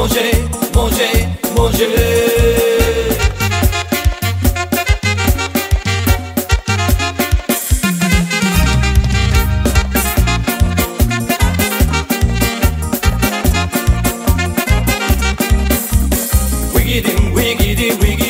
manger, manger, manger. wiggity wiggy.